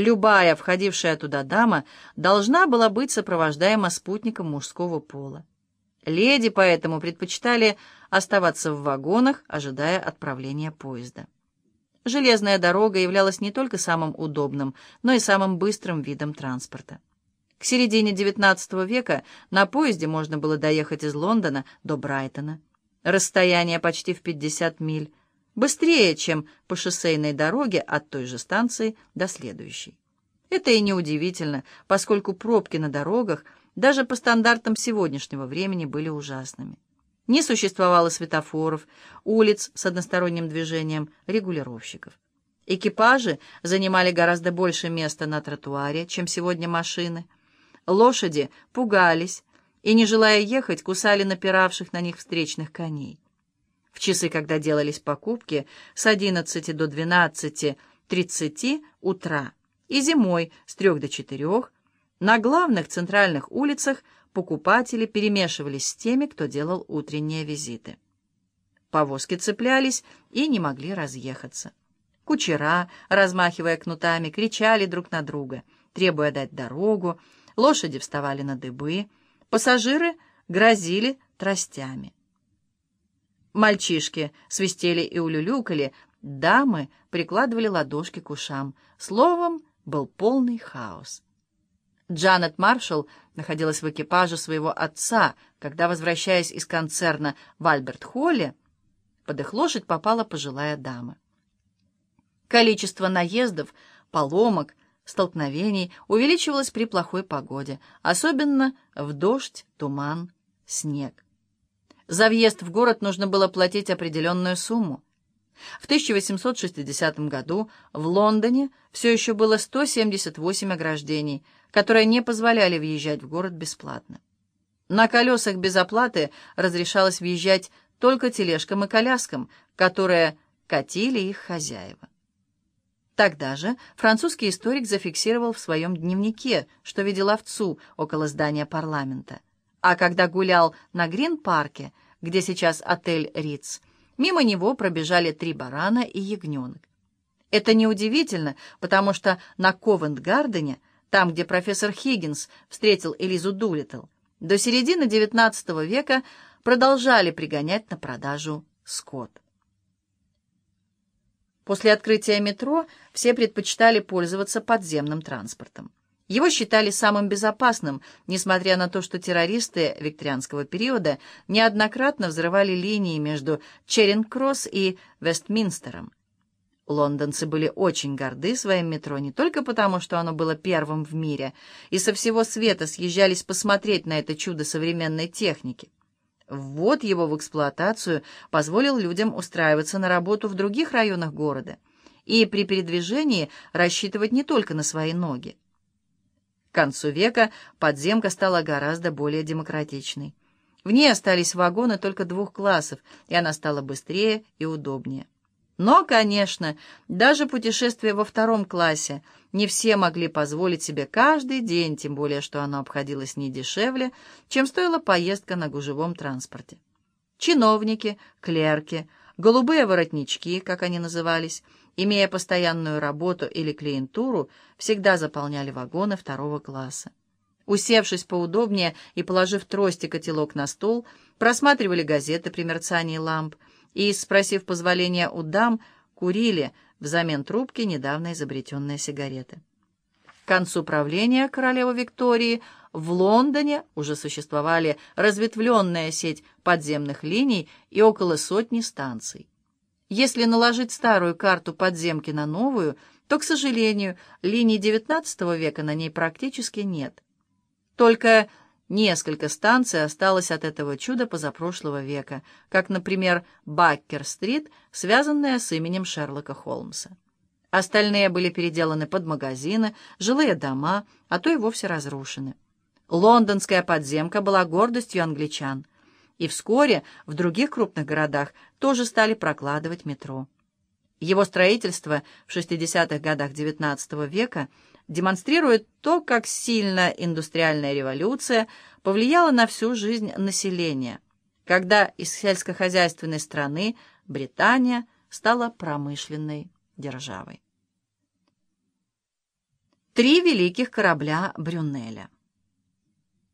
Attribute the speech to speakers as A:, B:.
A: Любая входившая туда дама должна была быть сопровождаема спутником мужского пола. Леди поэтому предпочитали оставаться в вагонах, ожидая отправления поезда. Железная дорога являлась не только самым удобным, но и самым быстрым видом транспорта. К середине XIX века на поезде можно было доехать из Лондона до Брайтона. Расстояние почти в 50 миль, быстрее, чем по шоссейной дороге от той же станции до следующей. Это и неудивительно, поскольку пробки на дорогах даже по стандартам сегодняшнего времени были ужасными. Не существовало светофоров, улиц с односторонним движением, регулировщиков. Экипажи занимали гораздо больше места на тротуаре, чем сегодня машины. Лошади пугались и, не желая ехать, кусали напиравших на них встречных коней. В часы, когда делались покупки, с 11 до 12.30 утра и зимой с 3 до 4 на главных центральных улицах покупатели перемешивались с теми, кто делал утренние визиты. Повозки цеплялись и не могли разъехаться. Кучера, размахивая кнутами, кричали друг на друга, требуя дать дорогу, лошади вставали на дыбы, пассажиры грозили тростями. Мальчишки свистели и улюлюкали, дамы прикладывали ладошки к ушам. Словом, был полный хаос. Джанет Маршалл находилась в экипаже своего отца, когда, возвращаясь из концерна в Альберт-Холле, под их лошадь попала пожилая дама. Количество наездов, поломок, столкновений увеличивалось при плохой погоде, особенно в дождь, туман, снег. За въезд в город нужно было платить определенную сумму. В 1860 году в Лондоне все еще было 178 ограждений, которые не позволяли въезжать в город бесплатно. На колесах без оплаты разрешалось въезжать только тележкам и коляскам, которые катили их хозяева. Тогда же французский историк зафиксировал в своем дневнике, что видел овцу около здания парламента. А когда гулял на Грин-парке, где сейчас отель «Риц», Мимо него пробежали три барана и ягненок. Это неудивительно, потому что на Ковент-Гардене, там, где профессор Хиггинс встретил Элизу Дулиттл, до середины XIX века продолжали пригонять на продажу скот. После открытия метро все предпочитали пользоваться подземным транспортом. Его считали самым безопасным, несмотря на то, что террористы викторианского периода неоднократно взрывали линии между Черинг-Кросс и Вестминстером. Лондонцы были очень горды своим метро не только потому, что оно было первым в мире, и со всего света съезжались посмотреть на это чудо современной техники. Ввод его в эксплуатацию позволил людям устраиваться на работу в других районах города и при передвижении рассчитывать не только на свои ноги. К концу века подземка стала гораздо более демократичной. В ней остались вагоны только двух классов, и она стала быстрее и удобнее. Но, конечно, даже путешествие во втором классе не все могли позволить себе каждый день, тем более что оно обходилось не дешевле, чем стоила поездка на гужевом транспорте. Чиновники, клерки, голубые воротнички, как они назывались, имея постоянную работу или клиентуру, всегда заполняли вагоны второго класса. Усевшись поудобнее и положив трость и котелок на стол, просматривали газеты при мерцании ламп и, спросив позволения у дам, курили взамен трубки недавно изобретенные сигареты. К концу правления королевы Виктории в Лондоне уже существовали разветвленная сеть подземных линий и около сотни станций. Если наложить старую карту подземки на новую, то, к сожалению, линий XIX века на ней практически нет. Только несколько станций осталось от этого чуда позапрошлого века, как, например, Баккер-стрит, связанная с именем Шерлока Холмса. Остальные были переделаны под магазины, жилые дома, а то и вовсе разрушены. Лондонская подземка была гордостью англичан и вскоре в других крупных городах тоже стали прокладывать метро. Его строительство в 60-х годах XIX века демонстрирует то, как сильно индустриальная революция повлияла на всю жизнь населения, когда из сельскохозяйственной страны Британия стала промышленной державой. три великих корабля Брюнеля.